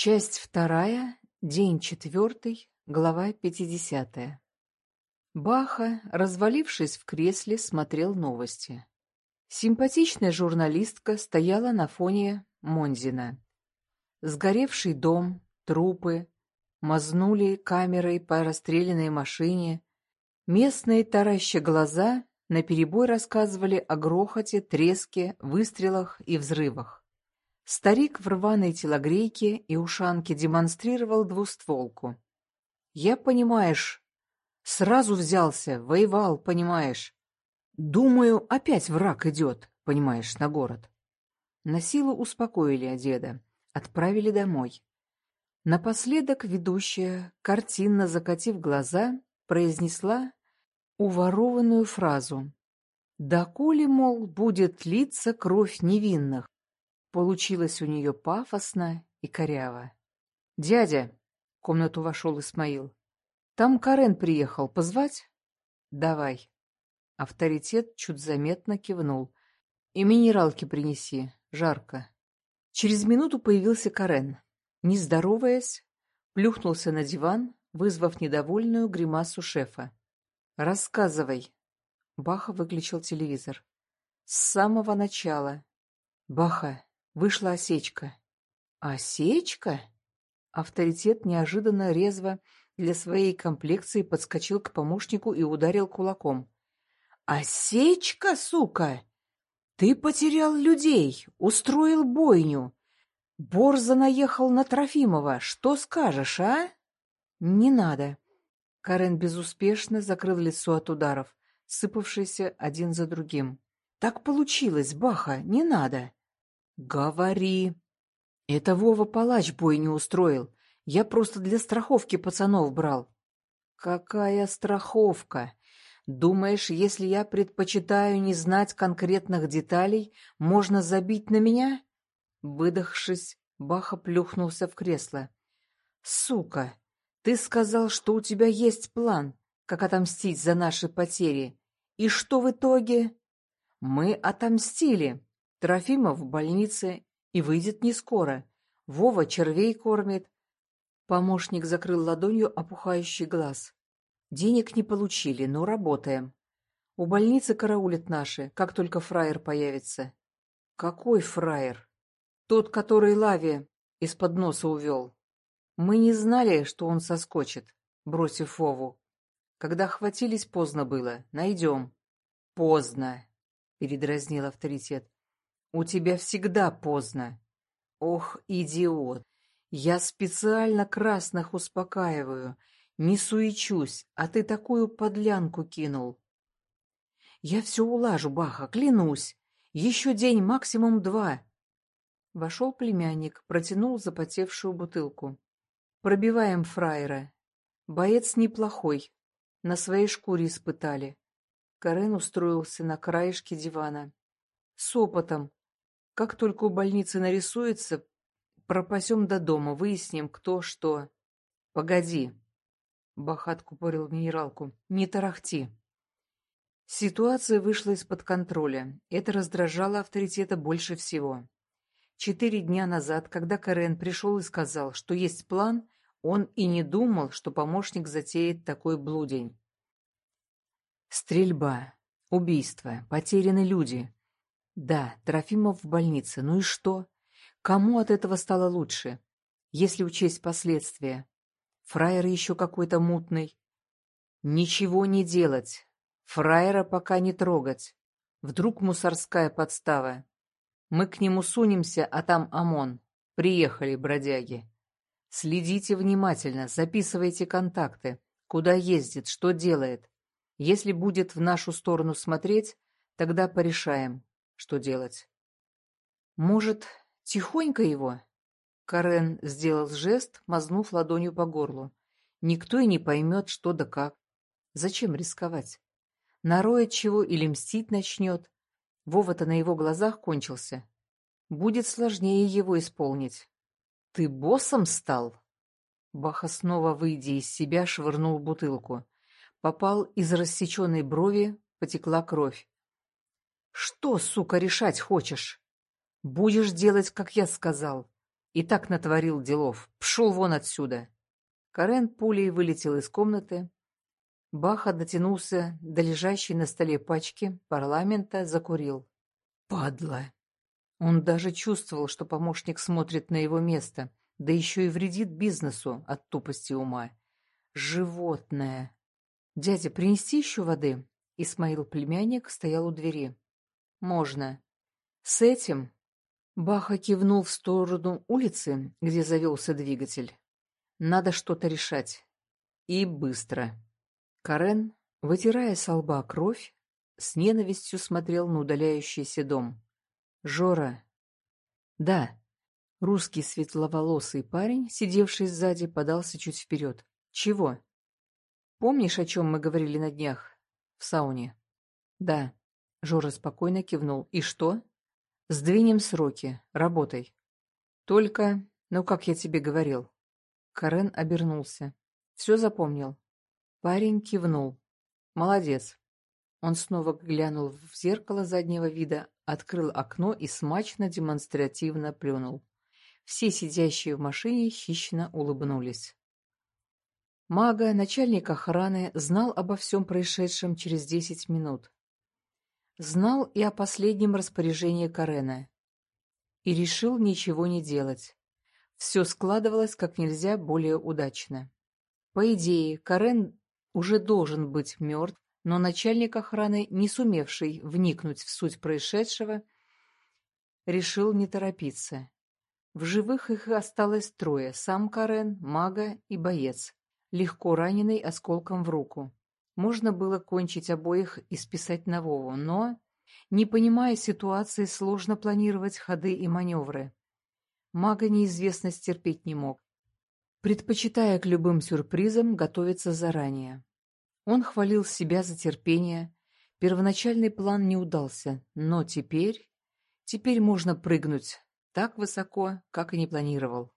Часть вторая, день четвертый, глава пятидесятая. Баха, развалившись в кресле, смотрел новости. Симпатичная журналистка стояла на фоне Монзина. Сгоревший дом, трупы, мазнули камерой по расстрелянной машине. Местные, тараща глаза, наперебой рассказывали о грохоте, треске, выстрелах и взрывах. Старик в рваной телогрейке и ушанке демонстрировал двустволку. «Я, понимаешь, сразу взялся, воевал, понимаешь. Думаю, опять враг идет, понимаешь, на город». На силу успокоили деда, отправили домой. Напоследок ведущая, картинно закатив глаза, произнесла уворованную фразу. «Доколе, мол, будет литься кровь невинных?» Получилось у нее пафосно и коряво. «Дядя!» — в комнату вошел Исмаил. «Там Карен приехал. Позвать?» «Давай». Авторитет чуть заметно кивнул. «И минералки принеси. Жарко». Через минуту появился Карен. Не здороваясь, плюхнулся на диван, вызвав недовольную гримасу шефа. «Рассказывай». Баха выключил телевизор. «С самого начала». «Баха, Вышла осечка. Осечка? Авторитет неожиданно резво для своей комплекции подскочил к помощнику и ударил кулаком. «Осечка, сука! Ты потерял людей, устроил бойню. Борза наехал на Трофимова. Что скажешь, а?» «Не надо». Карен безуспешно закрыл лицо от ударов, сыпавшиеся один за другим. «Так получилось, Баха, не надо». «Говори!» «Это Вова палач бой не устроил. Я просто для страховки пацанов брал». «Какая страховка? Думаешь, если я предпочитаю не знать конкретных деталей, можно забить на меня?» Выдохшись, Баха плюхнулся в кресло. «Сука, ты сказал, что у тебя есть план, как отомстить за наши потери. И что в итоге?» «Мы отомстили!» Трофимов в больнице и выйдет не скоро. Вова червей кормит. Помощник закрыл ладонью опухающий глаз. Денег не получили, но работаем. У больницы караулят наши, как только фраер появится. Какой фраер? Тот, который Лаве из-под носа увел. Мы не знали, что он соскочит, бросив Вову. Когда хватились, поздно было. Найдем. Поздно, передразнил авторитет. У тебя всегда поздно. Ох, идиот. Я специально красных успокаиваю. Не суечусь, а ты такую подлянку кинул. Я все улажу, Баха, клянусь. Еще день, максимум два. Вошел племянник, протянул запотевшую бутылку. Пробиваем фраера. Боец неплохой. На своей шкуре испытали. Карен устроился на краешке дивана. С опытом, как только у больницы нарисуется, пропасем до дома, выясним, кто что. Погоди. Бахат купорил минералку. Не тарахти. Ситуация вышла из-под контроля. Это раздражало авторитета больше всего. Четыре дня назад, когда Карен пришел и сказал, что есть план, он и не думал, что помощник затеет такой блудень. Стрельба, убийство, потеряны люди. Да, Трофимов в больнице. Ну и что? Кому от этого стало лучше? Если учесть последствия. Фраер еще какой-то мутный. Ничего не делать. Фраера пока не трогать. Вдруг мусорская подстава. Мы к нему сунемся, а там ОМОН. Приехали, бродяги. Следите внимательно, записывайте контакты. Куда ездит, что делает. Если будет в нашу сторону смотреть, тогда порешаем, что делать? Может, тихонько его? Карен сделал жест, мазнув ладонью по горлу. Никто и не поймет, что да как. Зачем рисковать? Нароет чего или мстить начнет. Вова-то на его глазах кончился. Будет сложнее его исполнить. «Ты боссом стал?» Баха снова, выйдя из себя, швырнул бутылку. Попал из рассеченной брови, потекла кровь. Что, сука, решать хочешь? Будешь делать, как я сказал. И так натворил делов. Пшел вон отсюда. Карен пулей вылетел из комнаты. Баха дотянулся до лежащей на столе пачки парламента, закурил. Падла! Он даже чувствовал, что помощник смотрит на его место, да еще и вредит бизнесу от тупости ума. Животное! Дядя, принести еще воды? Исмаил племянник стоял у двери. Можно. С этим Баха кивнул в сторону улицы, где завелся двигатель. Надо что-то решать. И быстро. Карен, вытирая со лба кровь, с ненавистью смотрел на удаляющийся дом. «Жора!» «Да». Русский светловолосый парень, сидевший сзади, подался чуть вперед. «Чего?» «Помнишь, о чем мы говорили на днях? В сауне?» «Да». Жора спокойно кивнул. «И что?» Сдвинем сроки. Работай. Только, ну как я тебе говорил. Карен обернулся. Все запомнил. Парень кивнул. Молодец. Он снова глянул в зеркало заднего вида, открыл окно и смачно демонстративно плюнул. Все сидящие в машине хищно улыбнулись. Мага, начальник охраны, знал обо всем происшедшем через десять минут. Знал и о последнем распоряжении Карена. И решил ничего не делать. Все складывалось как нельзя более удачно. По идее, Карен уже должен быть мертв, но начальник охраны, не сумевший вникнуть в суть происшедшего, решил не торопиться. В живых их осталось трое — сам Карен, мага и боец, легко раненый осколком в руку. Можно было кончить обоих и списать на Вову, но, не понимая ситуации, сложно планировать ходы и маневры. Мага неизвестность терпеть не мог, предпочитая к любым сюрпризам готовиться заранее. Он хвалил себя за терпение, первоначальный план не удался, но теперь... Теперь можно прыгнуть так высоко, как и не планировал.